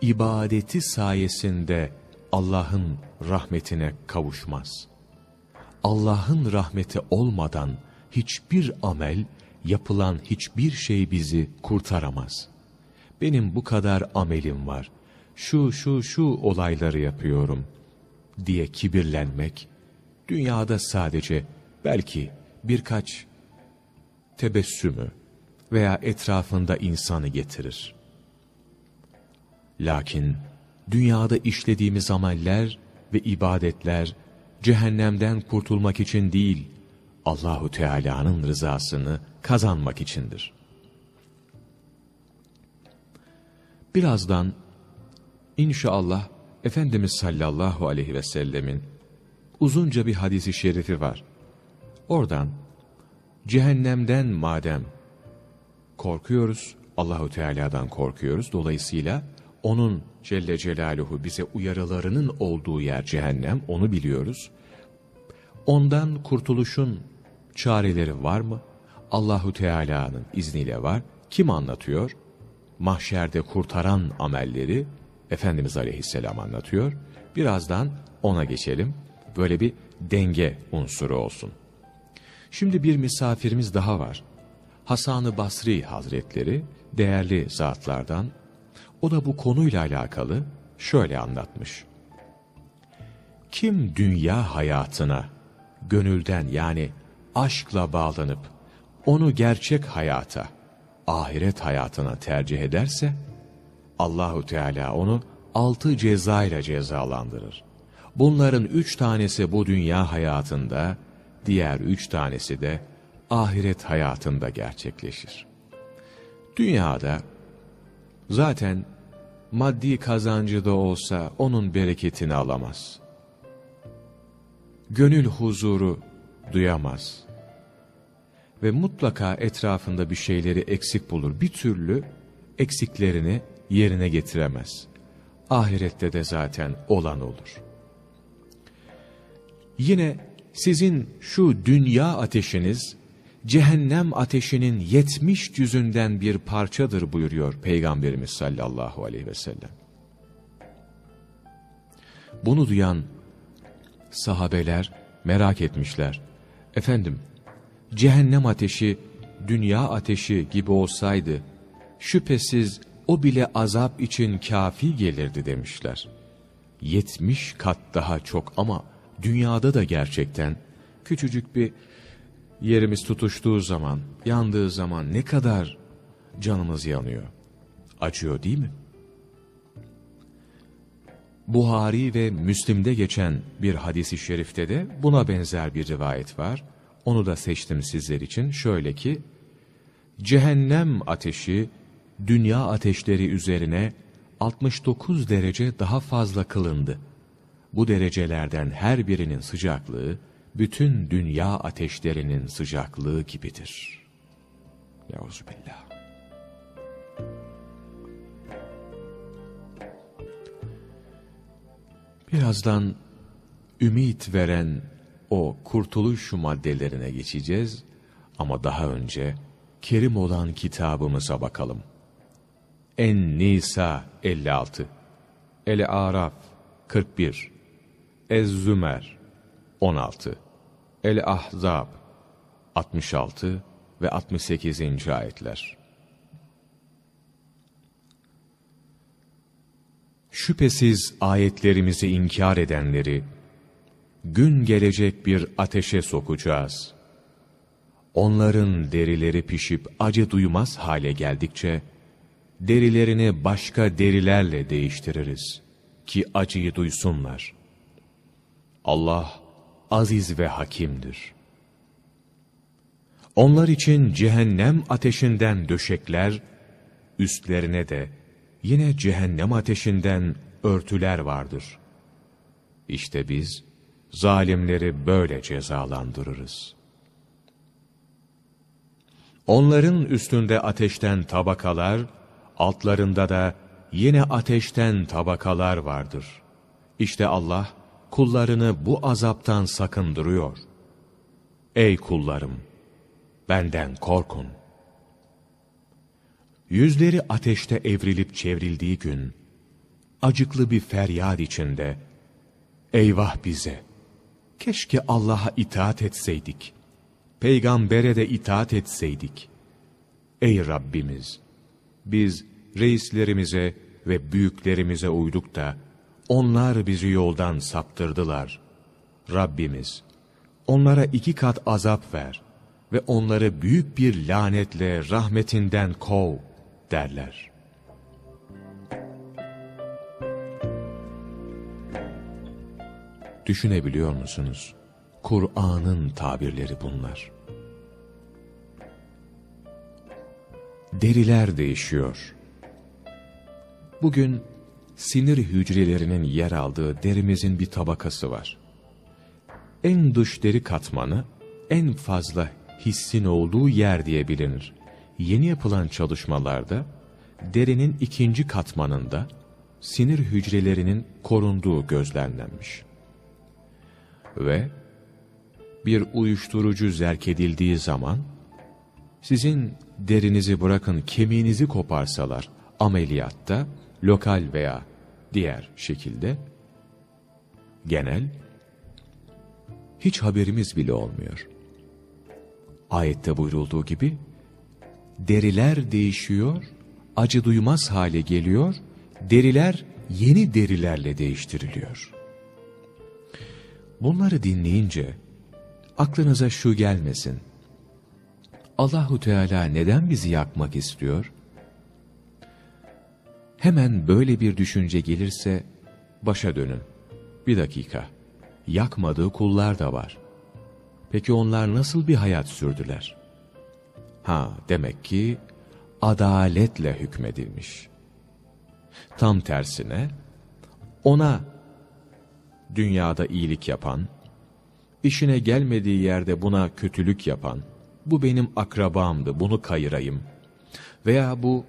ibadeti sayesinde Allah'ın rahmetine kavuşmaz. Allah'ın rahmeti olmadan hiçbir amel, yapılan hiçbir şey bizi kurtaramaz. Benim bu kadar amelim var. Şu şu şu olayları yapıyorum diye kibirlenmek, dünyada sadece belki birkaç tebessümü veya etrafında insanı getirir. Lakin dünyada işlediğimiz ameller ve ibadetler cehennemden kurtulmak için değil, Allahu Teala'nın rızasını kazanmak içindir. Birazdan inşallah Efendimiz sallallahu aleyhi ve sellemin uzunca bir hadisi şerifi var. Oradan cehennemden madem korkuyoruz, Allahu Teala'dan korkuyoruz. Dolayısıyla onun Celle Celaluhu bize uyarılarının olduğu yer cehennem, onu biliyoruz. Ondan kurtuluşun çareleri var mı? Allahu Teala'nın izniyle var. Kim anlatıyor? Mahşerde kurtaran amelleri Efendimiz Aleyhisselam anlatıyor. Birazdan ona geçelim. Böyle bir denge unsuru olsun. Şimdi bir misafirimiz daha var. Hasan-ı Basri Hazretleri, değerli zatlardan. O da bu konuyla alakalı şöyle anlatmış. Kim dünya hayatına gönülden yani aşkla bağlanıp onu gerçek hayata, ahiret hayatına tercih ederse, Allahu Teala onu altı ceza ile cezalandırır. Bunların üç tanesi bu dünya hayatında, diğer üç tanesi de ahiret hayatında gerçekleşir. Dünyada zaten maddi kazancı da olsa onun bereketini alamaz. Gönül huzuru duyamaz. Ve mutlaka etrafında bir şeyleri eksik bulur. Bir türlü eksiklerini yerine getiremez. Ahirette de zaten olan olur. Yine sizin şu dünya ateşiniz, cehennem ateşinin yetmiş yüzünden bir parçadır buyuruyor Peygamberimiz sallallahu aleyhi ve sellem. Bunu duyan sahabeler merak etmişler. Efendim, cehennem ateşi dünya ateşi gibi olsaydı, şüphesiz o bile azap için kafi gelirdi demişler. Yetmiş kat daha çok ama dünyada da gerçekten küçücük bir yerimiz tutuştuğu zaman, yandığı zaman ne kadar canımız yanıyor. Acıyor değil mi? Buhari ve Müslim'de geçen bir hadisi şerifte de buna benzer bir rivayet var. Onu da seçtim sizler için. Şöyle ki, cehennem ateşi dünya ateşleri üzerine 69 derece daha fazla kılındı. Bu derecelerden her birinin sıcaklığı bütün dünya ateşlerinin sıcaklığı gibidir. Yauzubillah. Birazdan ümit veren o kurtuluş maddelerine geçeceğiz ama daha önce kerim olan kitabımıza bakalım. En-Nisa 56 El-Araf 41 Ez-Zümer 16 El-Ahzab 66 ve 68. ayetler. Şüphesiz ayetlerimizi inkar edenleri, gün gelecek bir ateşe sokacağız. Onların derileri pişip acı duymaz hale geldikçe, derilerini başka derilerle değiştiririz ki acıyı duysunlar. Allah aziz ve hakimdir. Onlar için cehennem ateşinden döşekler, üstlerine de yine cehennem ateşinden örtüler vardır. İşte biz zalimleri böyle cezalandırırız. Onların üstünde ateşten tabakalar, altlarında da yine ateşten tabakalar vardır. İşte Allah kullarını bu azaptan sakındırıyor. Ey kullarım! Benden korkun. Yüzleri ateşte evrilip çevrildiği gün, acıklı bir feryat içinde, Eyvah bize! Keşke Allah'a itaat etseydik. Peygambere de itaat etseydik. Ey Rabbimiz! Biz reislerimize ve büyüklerimize uyduk da, onlar bizi yoldan saptırdılar. Rabbimiz, onlara iki kat azap ver ve onları büyük bir lanetle rahmetinden kov derler. Düşünebiliyor musunuz? Kur'an'ın tabirleri bunlar. Deriler değişiyor. Bugün sinir hücrelerinin yer aldığı derimizin bir tabakası var. En dış deri katmanı en fazla hissin olduğu yer diye bilinir. Yeni yapılan çalışmalarda derinin ikinci katmanında sinir hücrelerinin korunduğu gözlemlenmiş. Ve bir uyuşturucu zerk edildiği zaman sizin derinizi bırakın kemiğinizi koparsalar ameliyatta lokal veya diğer şekilde genel hiç haberimiz bile olmuyor. Ayette buyurulduğu gibi deriler değişiyor, acı duymaz hale geliyor, deriler yeni derilerle değiştiriliyor. Bunları dinleyince aklınıza şu gelmesin. Allahu Teala neden bizi yakmak istiyor? Hemen böyle bir düşünce gelirse başa dönün. Bir dakika. Yakmadığı kullar da var. Peki onlar nasıl bir hayat sürdüler? Ha demek ki adaletle hükmedilmiş. Tam tersine ona dünyada iyilik yapan, işine gelmediği yerde buna kötülük yapan, bu benim akrabamdı bunu kayırayım veya bu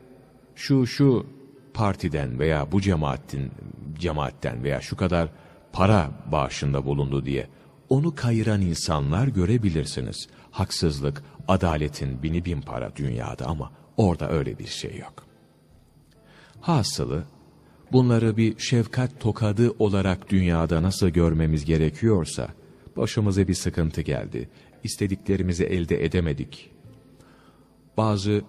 şu şu partiden veya bu cemaatin cemaatten veya şu kadar para bağışında bulundu diye onu kayıran insanlar görebilirsiniz. Haksızlık, adaletin bini bin para dünyada ama orada öyle bir şey yok. Hasılı, bunları bir şefkat tokadı olarak dünyada nasıl görmemiz gerekiyorsa, başımıza bir sıkıntı geldi, istediklerimizi elde edemedik. Bazı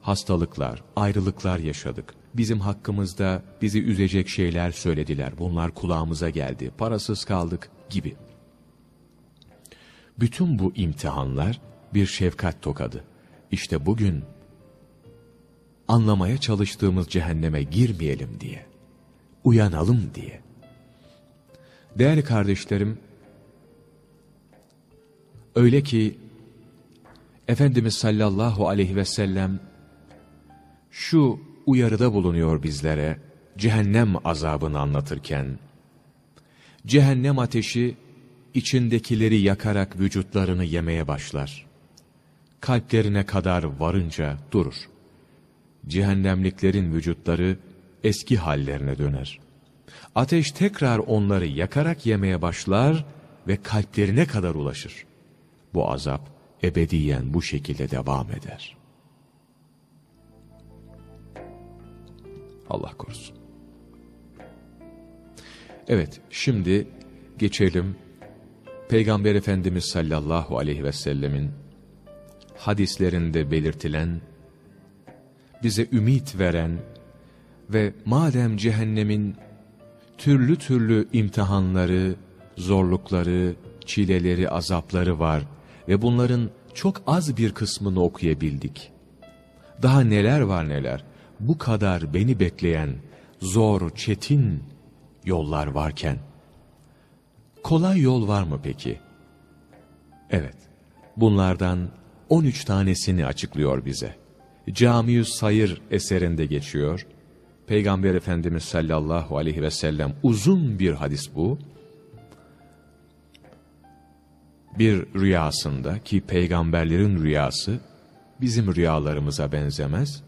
hastalıklar, ayrılıklar yaşadık. Bizim hakkımızda bizi üzecek şeyler söylediler. Bunlar kulağımıza geldi. Parasız kaldık gibi. Bütün bu imtihanlar bir şefkat tokadı. İşte bugün anlamaya çalıştığımız cehenneme girmeyelim diye. Uyanalım diye. Değerli kardeşlerim, öyle ki Efendimiz sallallahu aleyhi ve sellem şu uyarıda bulunuyor bizlere cehennem azabını anlatırken cehennem ateşi içindekileri yakarak vücutlarını yemeye başlar. Kalplerine kadar varınca durur. Cehennemliklerin vücutları eski hallerine döner. Ateş tekrar onları yakarak yemeye başlar ve kalplerine kadar ulaşır. Bu azap ebediyen bu şekilde devam eder. Allah korusun. Evet, şimdi geçelim Peygamber Efendimiz sallallahu aleyhi ve sellemin hadislerinde belirtilen, bize ümit veren ve madem cehennemin türlü türlü imtihanları, zorlukları, çileleri, azapları var ve bunların çok az bir kısmını okuyabildik. Daha neler var neler, bu kadar beni bekleyen zor, çetin yollar varken, kolay yol var mı peki? Evet, bunlardan 13 tanesini açıklıyor bize. Camiüs Sayır eserinde geçiyor. Peygamber Efendimiz sallallahu aleyhi ve sellem uzun bir hadis bu. Bir rüyasında ki peygamberlerin rüyası bizim rüyalarımıza benzemez.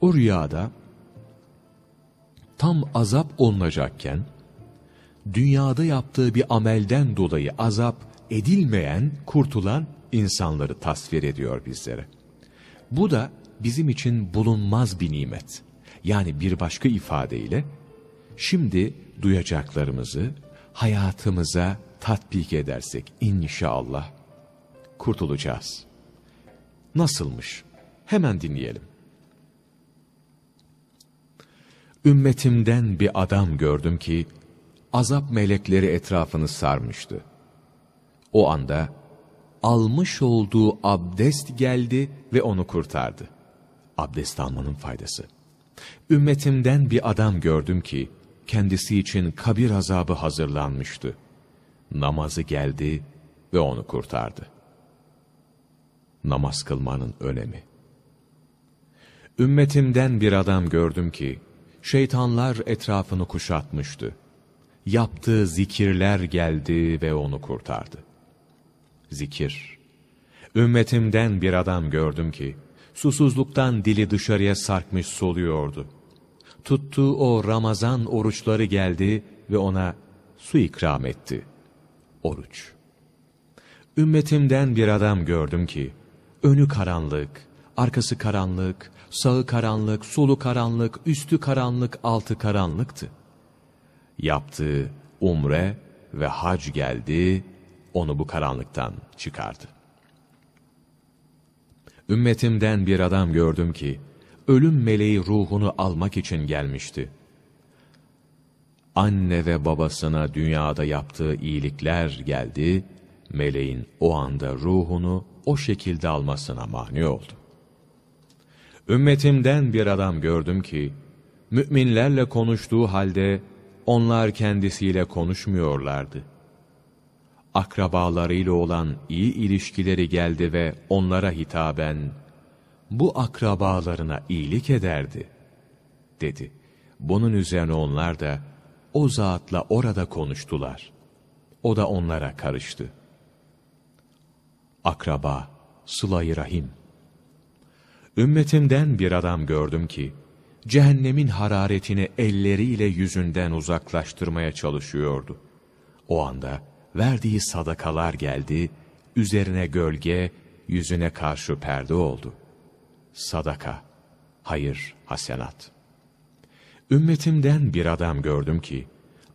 O rüyada tam azap olunacakken dünyada yaptığı bir amelden dolayı azap edilmeyen, kurtulan insanları tasvir ediyor bizlere. Bu da bizim için bulunmaz bir nimet. Yani bir başka ifadeyle, şimdi duyacaklarımızı hayatımıza tatbik edersek inşallah kurtulacağız. Nasılmış? Hemen dinleyelim. Ümmetimden bir adam gördüm ki, azap melekleri etrafını sarmıştı. O anda almış olduğu abdest geldi ve onu kurtardı. Abdest almanın faydası. Ümmetimden bir adam gördüm ki, kendisi için kabir azabı hazırlanmıştı. Namazı geldi ve onu kurtardı. Namaz kılmanın önemi. Ümmetimden bir adam gördüm ki, şeytanlar etrafını kuşatmıştı. Yaptığı zikirler geldi ve onu kurtardı. Zikir. Ümmetimden bir adam gördüm ki, susuzluktan dili dışarıya sarkmış soluyordu. Tuttuğu o Ramazan oruçları geldi ve ona su ikram etti. Oruç. Ümmetimden bir adam gördüm ki, önü karanlık, arkası karanlık, sağı karanlık, solu karanlık, üstü karanlık, altı karanlıktı. Yaptığı umre ve hac geldi, onu bu karanlıktan çıkardı. Ümmetimden bir adam gördüm ki, ölüm meleği ruhunu almak için gelmişti. Anne ve babasına dünyada yaptığı iyilikler geldi, meleğin o anda ruhunu o şekilde almasına mani oldu. Ümmetimden bir adam gördüm ki, müminlerle konuştuğu halde onlar kendisiyle konuşmuyorlardı. Akrabalarıyla olan iyi ilişkileri geldi ve onlara hitaben, bu akrabalarına iyilik ederdi, dedi. Bunun üzerine onlar da o zatla orada konuştular. O da onlara karıştı. Akraba, sıla rahim. Ümmetimden bir adam gördüm ki, cehennemin hararetini elleriyle yüzünden uzaklaştırmaya çalışıyordu. O anda verdiği sadakalar geldi, üzerine gölge, yüzüne karşı perde oldu. Sadaka, hayır, hasenat. Ümmetimden bir adam gördüm ki,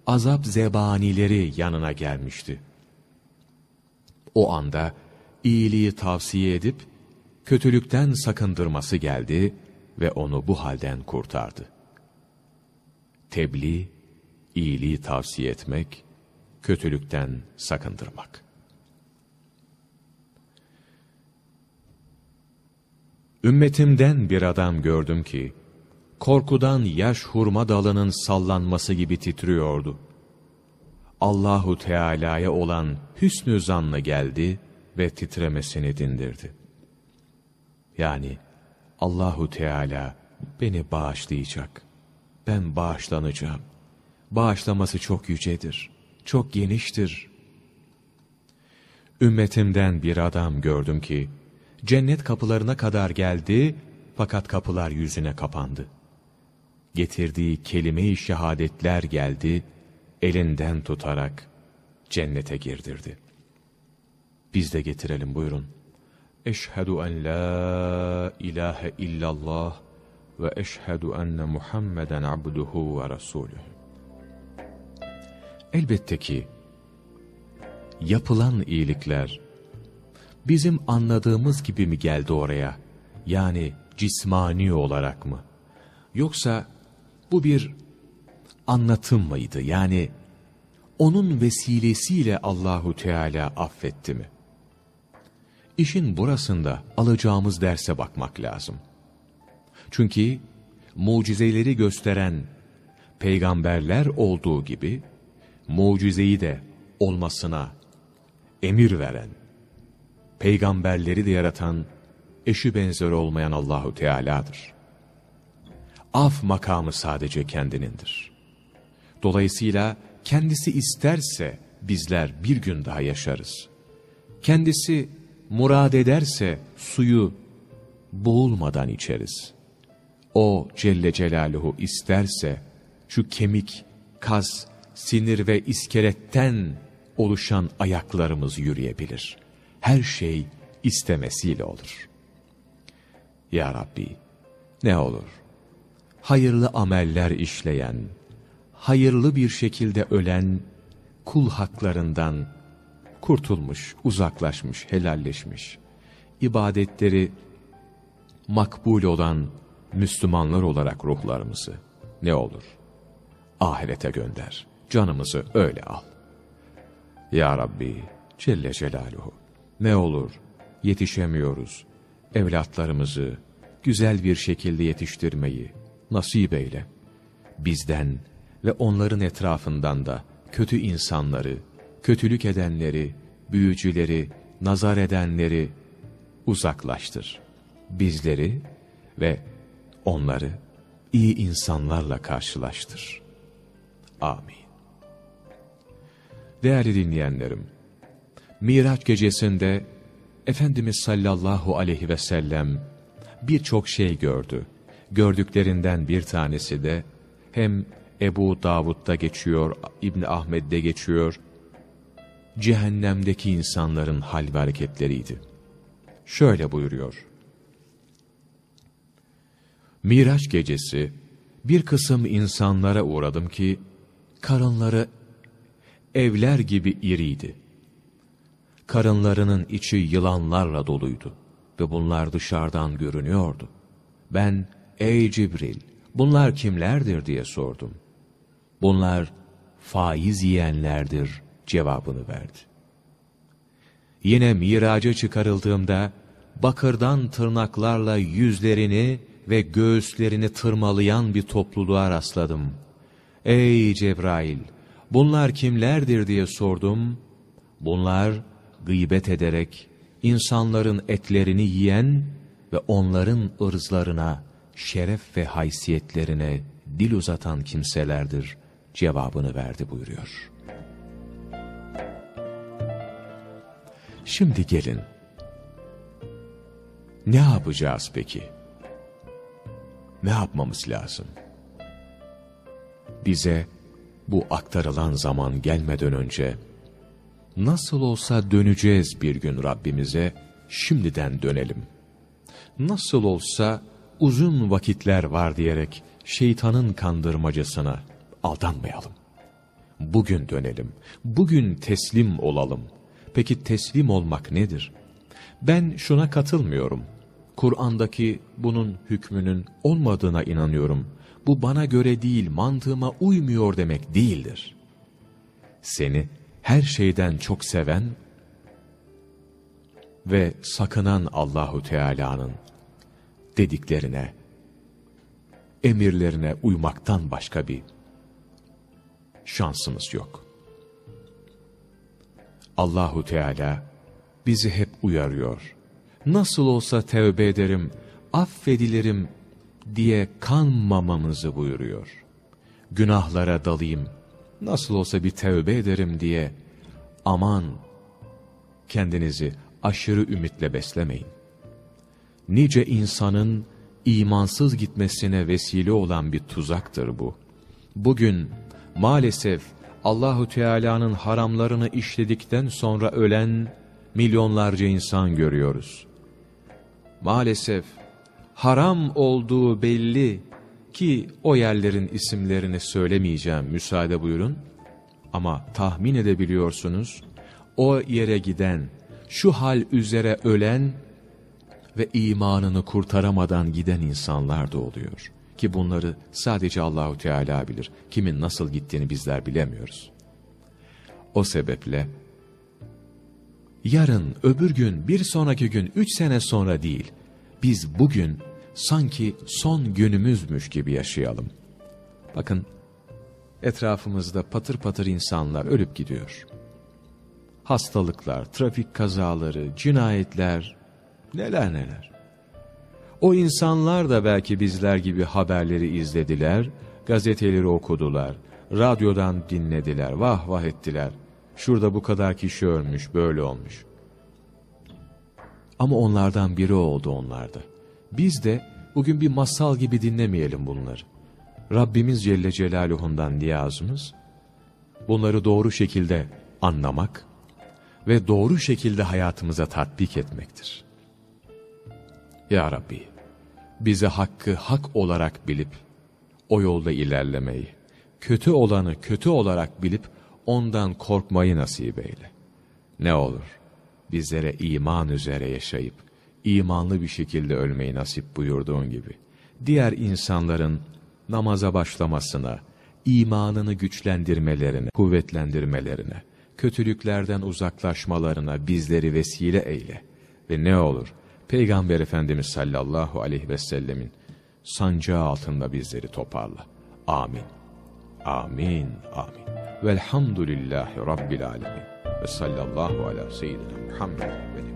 azap zebanileri yanına gelmişti. O anda iyiliği tavsiye edip, kötülükten sakındırması geldi ve onu bu halden kurtardı. Tebliğ, iyiliği tavsiye etmek, kötülükten sakındırmak. Ümmetimden bir adam gördüm ki, korkudan yaş hurma dalının sallanması gibi titriyordu. Allahu Teala'ya olan hüsnü zanlı geldi ve titremesini dindirdi. Yani Allahu Teala beni bağışlayacak. Ben bağışlanacağım. Bağışlaması çok yücedir, çok geniştir. Ümmetimden bir adam gördüm ki, cennet kapılarına kadar geldi fakat kapılar yüzüne kapandı. Getirdiği kelime-i şehadetler geldi, elinden tutarak cennete girdirdi. Biz de getirelim buyurun. Eşhedü en la ilahe illallah ve eşhedü enne Muhammeden abduhu ve resulüh. Elbette ki yapılan iyilikler bizim anladığımız gibi mi geldi oraya? Yani cismani olarak mı? Yoksa bu bir anlatım mıydı? Yani onun vesilesiyle Allahu Teala affetti mi? İşin burasında alacağımız derse bakmak lazım. Çünkü mucizeleri gösteren peygamberler olduğu gibi mucizeyi de olmasına emir veren, peygamberleri de yaratan, eşi benzeri olmayan Allahu Teala'dır. Af makamı sadece kendinindir. Dolayısıyla kendisi isterse bizler bir gün daha yaşarız. Kendisi murad ederse suyu boğulmadan içeriz. O Celle Celaluhu isterse şu kemik, kas, sinir ve iskeletten oluşan ayaklarımız yürüyebilir. Her şey istemesiyle olur. Ya Rabbi ne olur hayırlı ameller işleyen, hayırlı bir şekilde ölen kul haklarından kurtulmuş, uzaklaşmış, helalleşmiş, ibadetleri makbul olan Müslümanlar olarak ruhlarımızı ne olur ahirete gönder. Canımızı öyle al. Ya Rabbi Celle Celaluhu ne olur yetişemiyoruz. Evlatlarımızı güzel bir şekilde yetiştirmeyi nasip eyle. Bizden ve onların etrafından da kötü insanları, kötülük edenleri, büyücüleri, nazar edenleri uzaklaştır. Bizleri ve onları iyi insanlarla karşılaştır. Amin. Değerli dinleyenlerim, Miraç gecesinde Efendimiz sallallahu aleyhi ve sellem birçok şey gördü. Gördüklerinden bir tanesi de hem Ebu Davud'da geçiyor, İbn Ahmet'de geçiyor. Cehennemdeki insanların hal ve hareketleriydi. Şöyle buyuruyor. Miraç gecesi bir kısım insanlara uğradım ki karınları evler gibi iriydi. Karınlarının içi yılanlarla doluydu ve bunlar dışarıdan görünüyordu. Ben, ey Cibril, bunlar kimlerdir diye sordum. Bunlar faiz yiyenlerdir cevabını verdi. Yine miraca çıkarıldığımda, bakırdan tırnaklarla yüzlerini ve göğüslerini tırmalayan bir topluluğa rastladım. Ey Cebrail! Bunlar kimlerdir diye sordum. Bunlar gıybet ederek insanların etlerini yiyen ve onların ırzlarına, şeref ve haysiyetlerine dil uzatan kimselerdir cevabını verdi buyuruyor. Şimdi gelin. Ne yapacağız peki? Ne yapmamız lazım? Bize bu aktarılan zaman gelmeden önce nasıl olsa döneceğiz bir gün Rabbimize şimdiden dönelim. Nasıl olsa uzun vakitler var diyerek şeytanın kandırmacasına aldanmayalım. Bugün dönelim, bugün teslim olalım. Peki teslim olmak nedir? Ben şuna katılmıyorum. Kur'an'daki bunun hükmünün olmadığına inanıyorum bu bana göre değil, mantığıma uymuyor demek değildir. Seni her şeyden çok seven ve sakınan Allahu Teala'nın dediklerine, emirlerine uymaktan başka bir şansımız yok. Allahu Teala bizi hep uyarıyor. Nasıl olsa tevbe ederim, affedilirim diye kanmamamızı buyuruyor. Günahlara dalayım, nasıl olsa bir tevbe ederim diye aman kendinizi aşırı ümitle beslemeyin. Nice insanın imansız gitmesine vesile olan bir tuzaktır bu. Bugün maalesef Allahu Teala'nın haramlarını işledikten sonra ölen milyonlarca insan görüyoruz. Maalesef haram olduğu belli ki o yerlerin isimlerini söylemeyeceğim müsaade buyurun. Ama tahmin edebiliyorsunuz o yere giden, şu hal üzere ölen ve imanını kurtaramadan giden insanlar da oluyor. Ki bunları sadece Allahu Teala bilir. Kimin nasıl gittiğini bizler bilemiyoruz. O sebeple yarın, öbür gün, bir sonraki gün, üç sene sonra değil, biz bugün sanki son günümüzmüş gibi yaşayalım. Bakın, etrafımızda patır patır insanlar ölüp gidiyor. Hastalıklar, trafik kazaları, cinayetler, neler neler. O insanlar da belki bizler gibi haberleri izlediler, gazeteleri okudular, radyodan dinlediler, vah vah ettiler. Şurada bu kadar kişi ölmüş, böyle olmuş. Ama onlardan biri oldu onlarda. Biz de bugün bir masal gibi dinlemeyelim bunları. Rabbimiz Celle Celaluhu'ndan niyazımız, bunları doğru şekilde anlamak ve doğru şekilde hayatımıza tatbik etmektir. Ya Rabbi, bize hakkı hak olarak bilip, o yolda ilerlemeyi, kötü olanı kötü olarak bilip, ondan korkmayı nasip eyle. Ne olur, bizlere iman üzere yaşayıp, imanlı bir şekilde ölmeyi nasip buyurduğun gibi, diğer insanların namaza başlamasına, imanını güçlendirmelerine, kuvvetlendirmelerine, kötülüklerden uzaklaşmalarına bizleri vesile eyle. Ve ne olur, Peygamber Efendimiz sallallahu aleyhi ve sellemin sancağı altında bizleri toparla. Amin. Amin. Amin. Velhamdülillahi Rabbil alemin. Ve sallallahu ala seyyidina Muhammed ve.